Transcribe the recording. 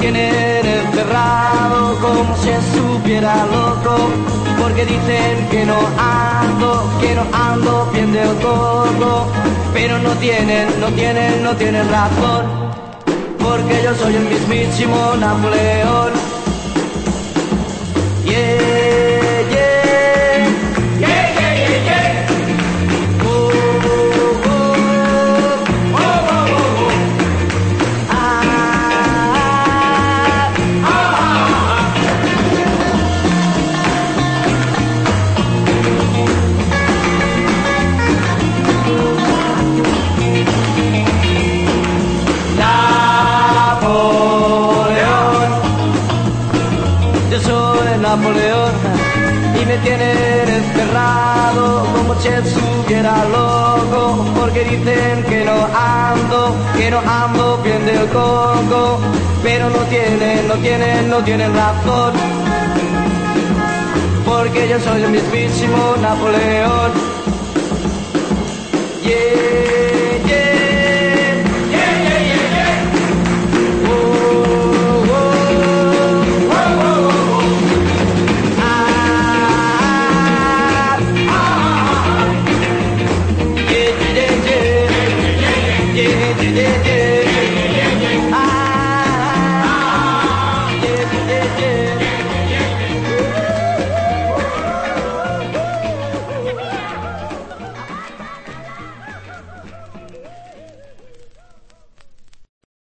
tienen encerrado como si estuviera loco, porque dicen que no ando, que no ando bien del todo, pero no tienen, no tienen, no tienen razón, porque yo soy el mismísimo Napoleón. Soy Napoleón y me tienen encerrado como estuviera loco porque dicen que no ando, que no ando bien del coco, pero no tienen, no tienen, no tienen razón porque yo soy el mismísimo Napoleón. Ah. Yeah, yeah, yeah,